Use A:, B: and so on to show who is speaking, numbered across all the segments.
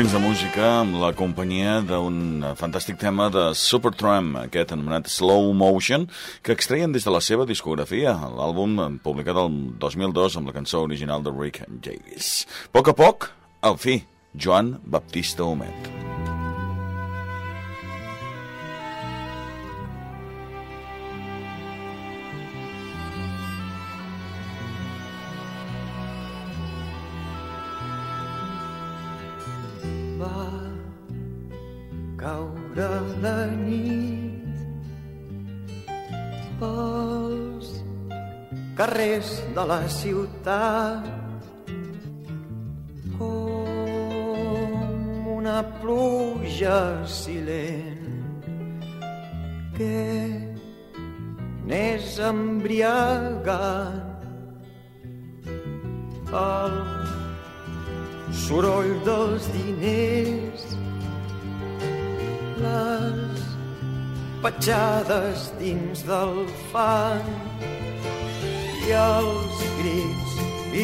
A: Temps de música amb la companyia d'un fantàstic tema de Supertramp, aquest anomenat Slow Motion, que extreien des de la seva discografia, l'àlbum publicat el 2002 amb la cançó original de Rick Javis. A poc a poc, al fi, Joan Baptista Homet.
B: De la ciutat. Com una pluja silent que n'és embriagant. El soroll dels diners les petjades dins del fang els crits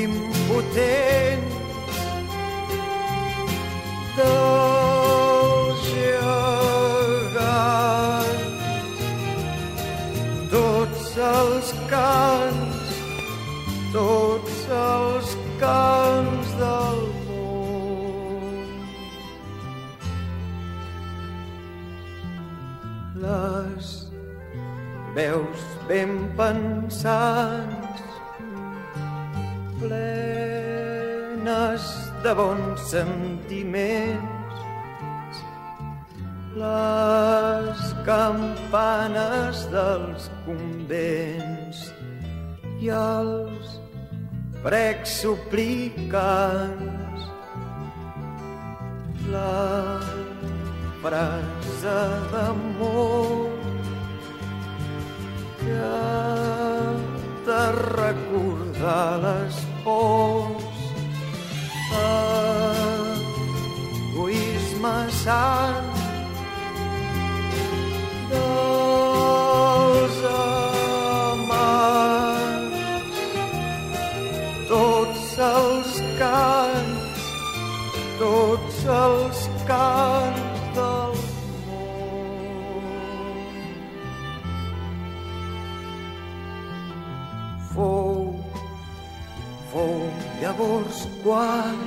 B: impotents dels gegants. Tots els cants, tots els cants del les veus ben pensants, de bons sentiments, les campanes dels convents i els precs suplicants. La frase d'amor que ha de recordar les pors egoisme sant. Dels amants tots els cants tots els cants del món. Fou fou llavors quan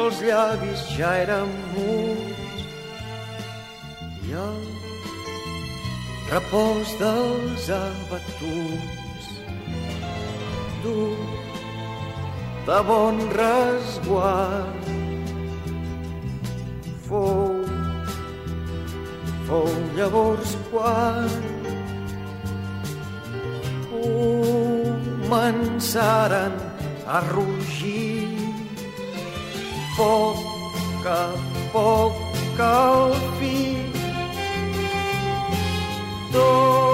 B: els llavis ja eren muts. I el repòs dels abatuts. Dur de bon resguard. Fou fou llavors quan començaren a rugir poc a poc al fi tots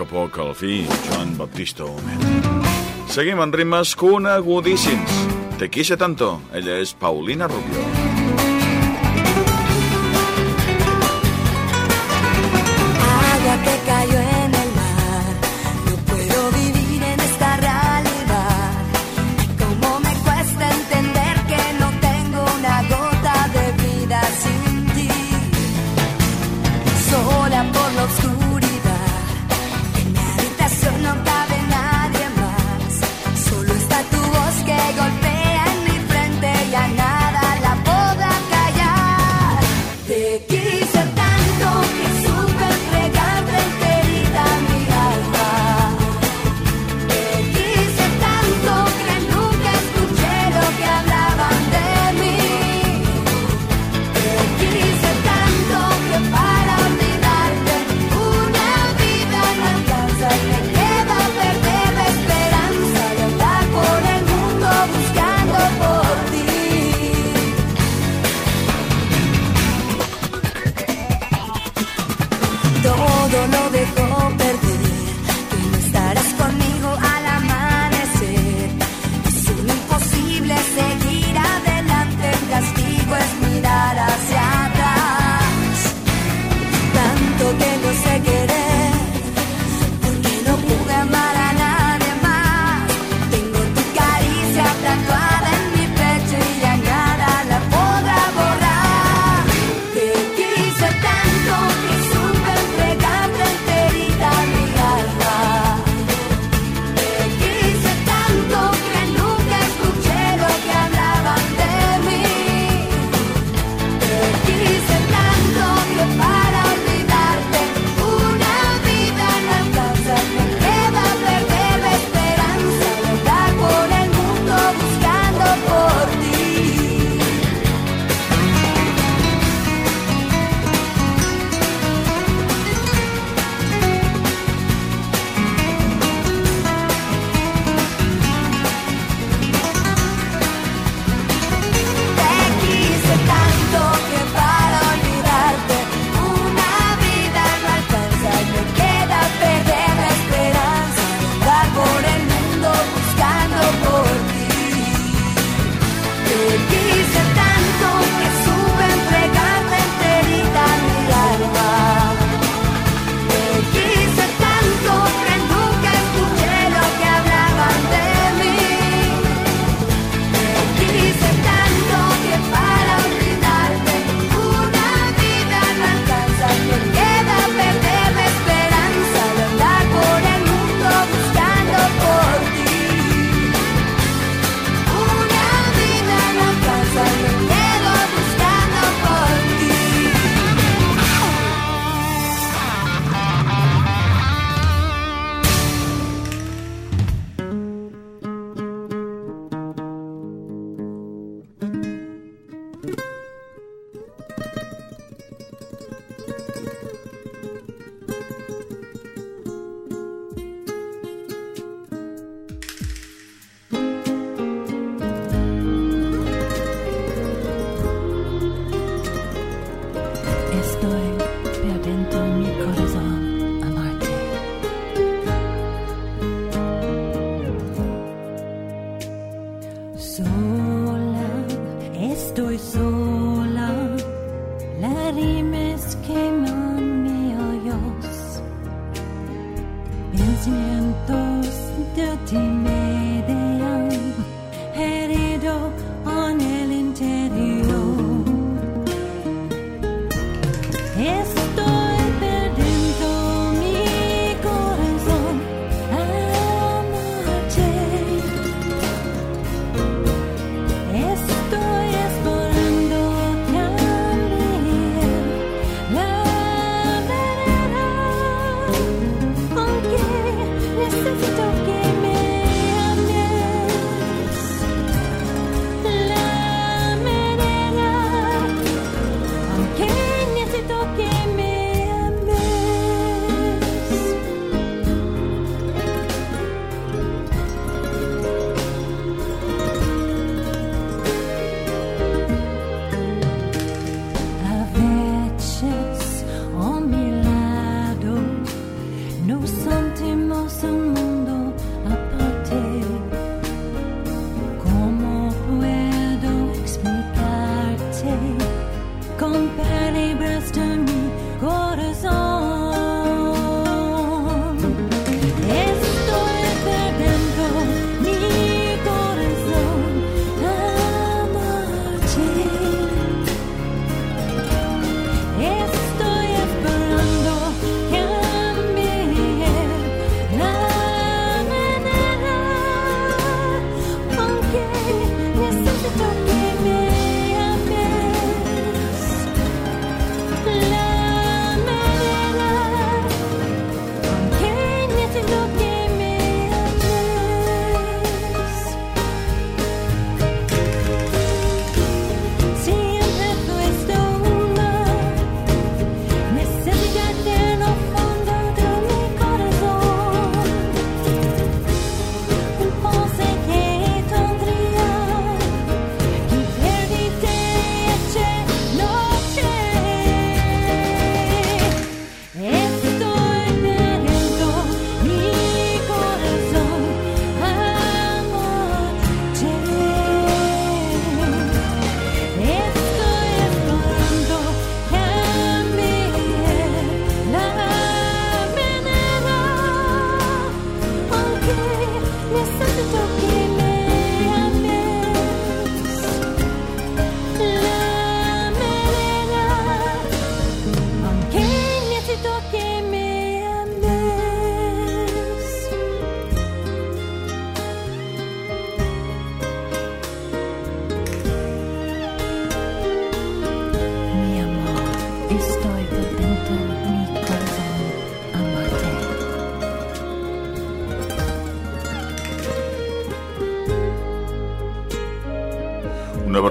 A: poc a poc, al fi, Joan Baptista Homer. Seguim en ritmes conegudíssims. Te quise tanto. Ella és Paulina Rubio.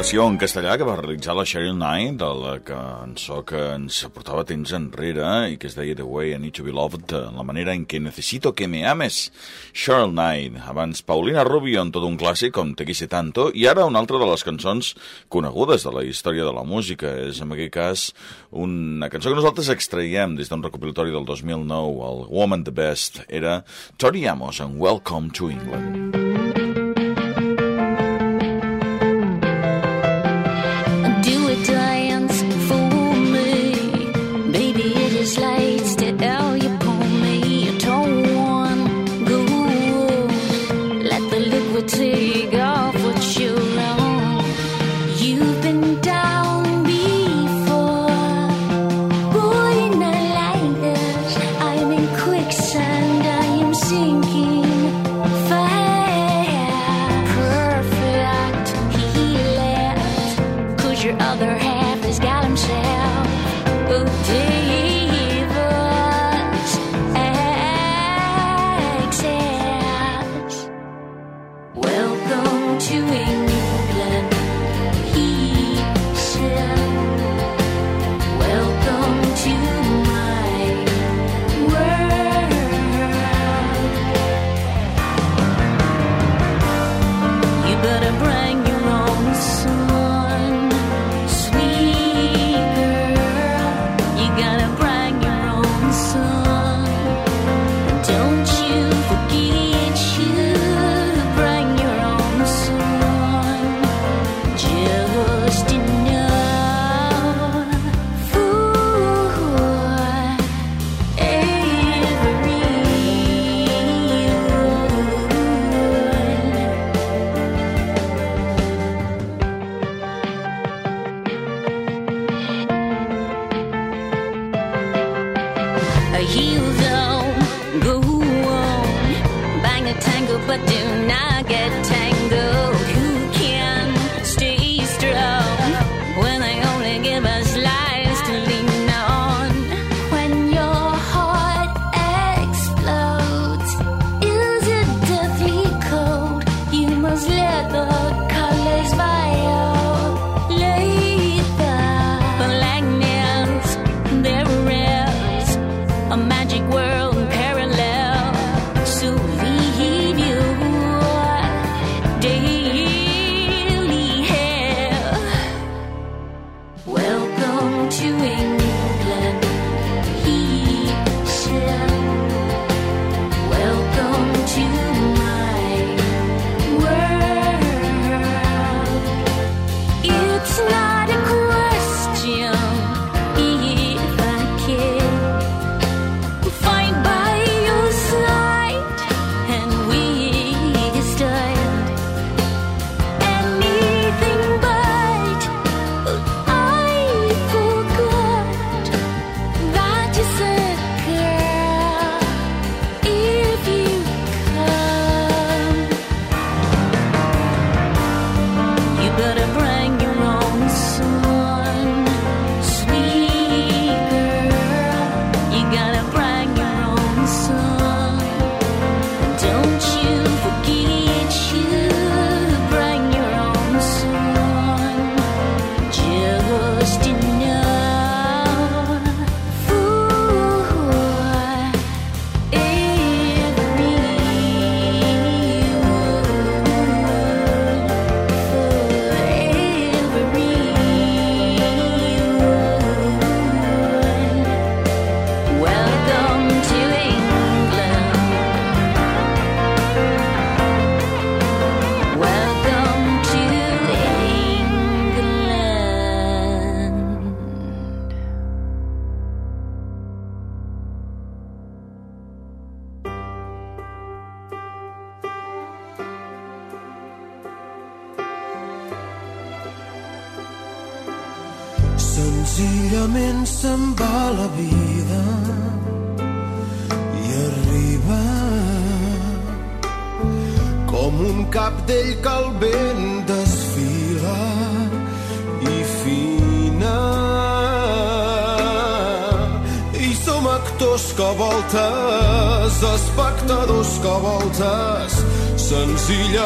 A: Versió en castellà que va realitzar la Sheryl Knight de la cançó que ens portava temps enrere i que es deia The Way I Need to Be Loved, la manera en què necessito que me ames. Sheryl Knight, abans Paulina Rubio en tot un clàssic com Te quise tanto i ara una altra de les cançons conegudes de la història de la música. És en aquest cas una cançó que nosaltres extraiem des d'un recopilatori del 2009, el Woman the Best, era Tori Amos en Welcome to England.
C: heels on. Go on, bang a tango, but do not get tangled.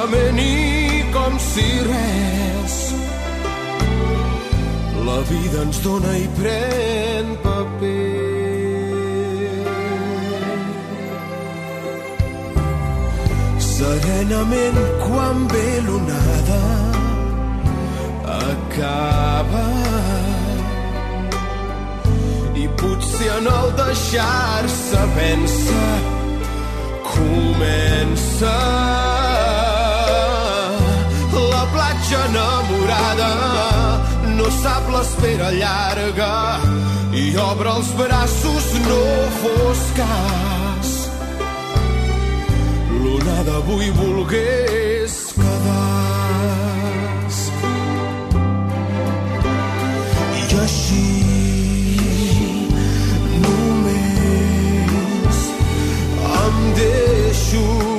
C: Voltes, senzillament i com si res.
D: La vida ens dona i pren paper. Serenament quan ve l'onada acaba. I potser en el deixar-se pensa comença platja enamorada. No sap l'espera llarga i obre els braços no fos cas. L'onada avui volgués quedar i així només em deixo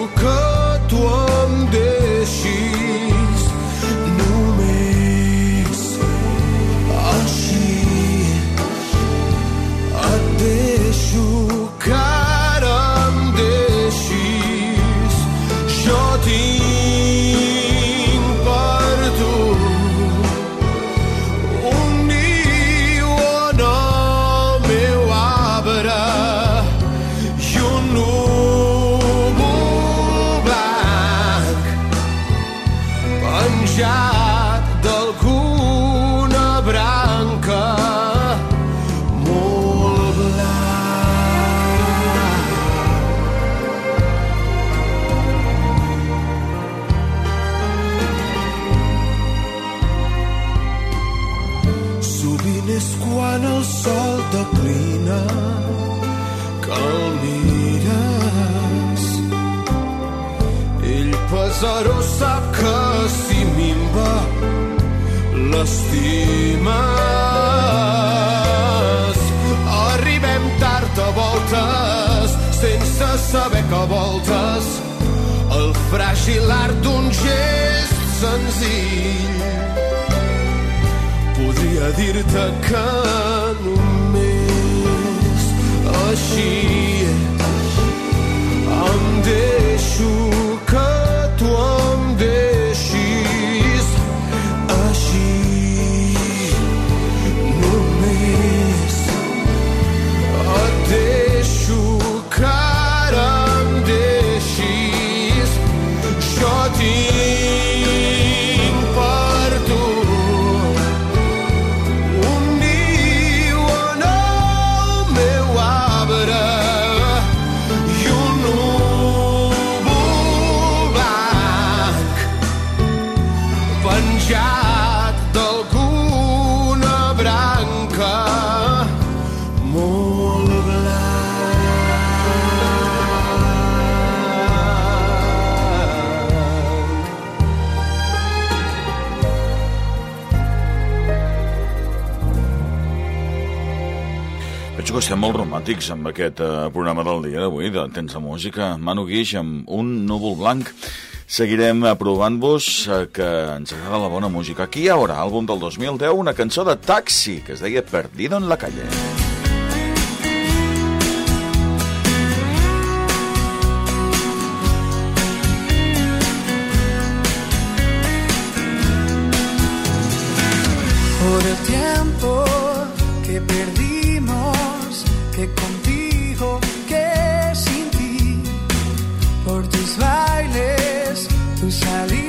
D: pesarós sap que si minva l'estimes. Arribem tard a voltes sense saber que voltes el fràgil art d'un gest senzill podria dir-te que només així em deixo
A: Estem molt romàntics amb aquest eh, programa del dia d'avui, de Tens la Música. Manu Guix amb un núvol blanc. Seguirem aprovant-vos eh, que ens agrada la bona música. Aquí hi haurà, àlbum del 2010, una cançó de Taxi, que es deia Perdido en la calle.
E: por por tus bailes, tus salidas,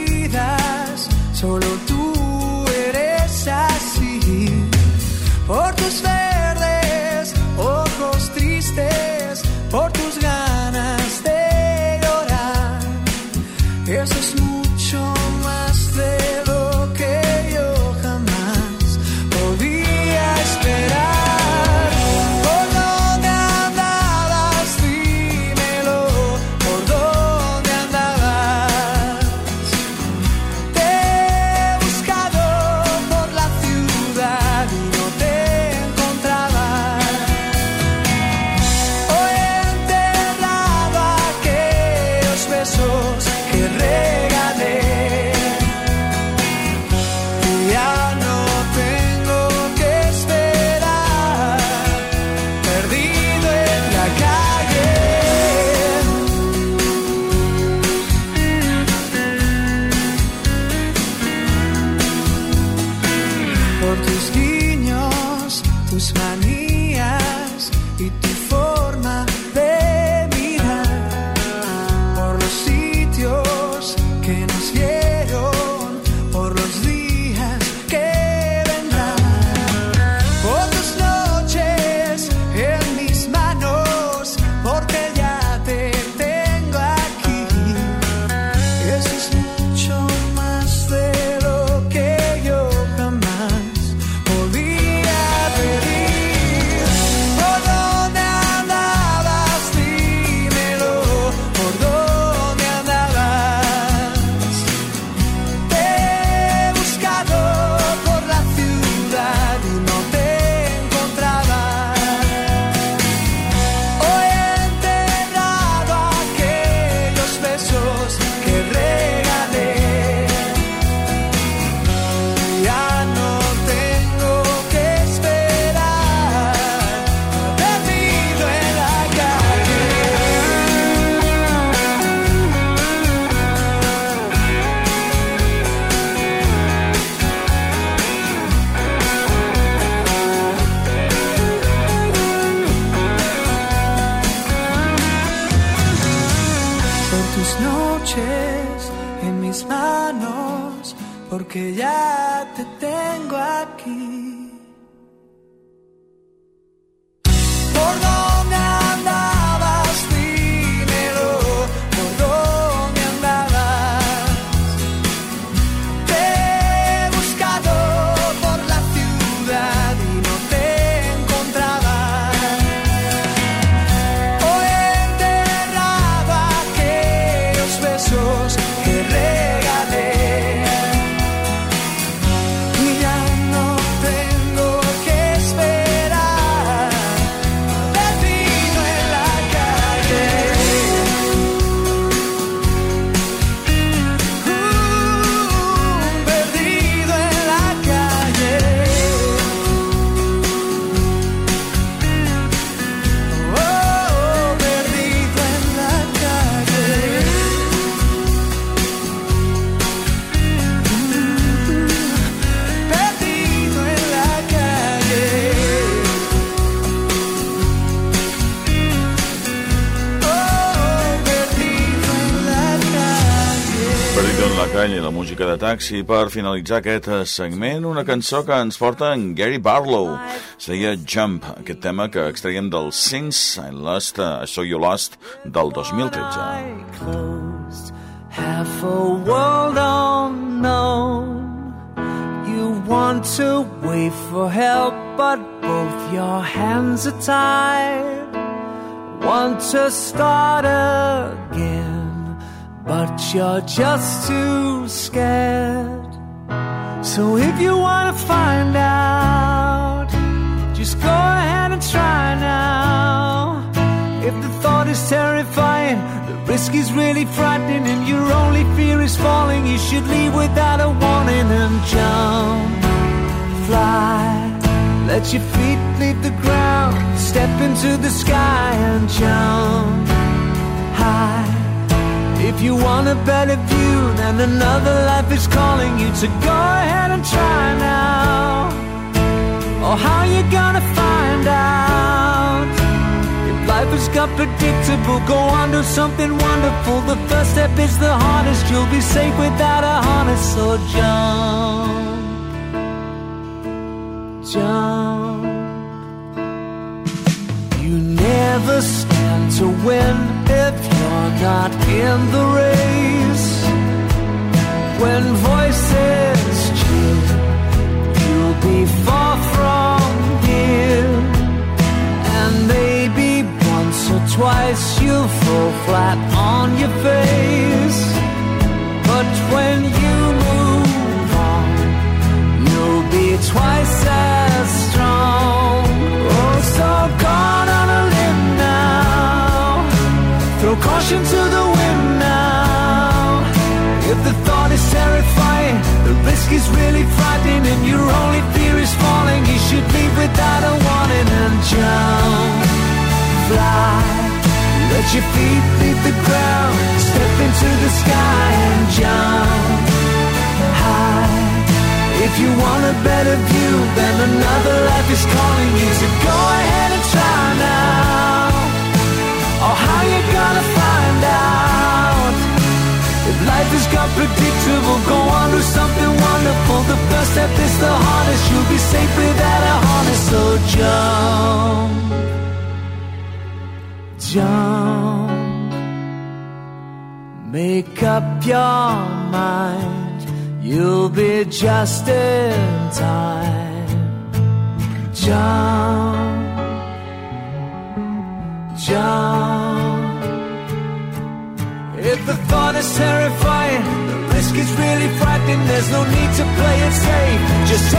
A: taxi. Per finalitzar aquest eh, segment, una cançó que ens porta en Gary Barlow. Es deia Jump, aquest tema que extraiem del Since I Lost, uh, I Saw You Lost, del 2013.
E: closed, half a world unknown. You want to wait for help, but both your hands are tied. Want to start again, but you're just too scared. So if you want to find out, just go ahead and try now. If the thought is terrifying, the risk is really frightening, and your only fear is falling, you should leave without a warning and jump. Fly, let your feet leave the ground, step into the sky and jump high. If you want a better view, then another life is calling you to go ahead and try now. Oh, how you gonna find out? If life has got predictable, go on to something wonderful. The first step is the hardest. You'll be safe without a harness, so jump, jump. You never stand to win if you're not in the race. When voices cheer, you'll be far from here. And maybe once or twice you'll fall flat on your face. But when you move on, you'll be twice as Caution to the wind now. If the thought is terrifying, the risk is really frightening, and your only fear is falling, you should leave without a warning and jump. Fly, let your feet leave the ground, step into the sky and jump high. If you want a better view, then another life is calling you to go ahead and try now. Life has got predictable, go on to something wonderful. The first step is the hardest. You'll be safe without a harness, so jump, jump. Make up your mind. You'll be just in time. Jump, jump. If the thought is terrifying, risk is really frightening. There's no need to play it safe. Just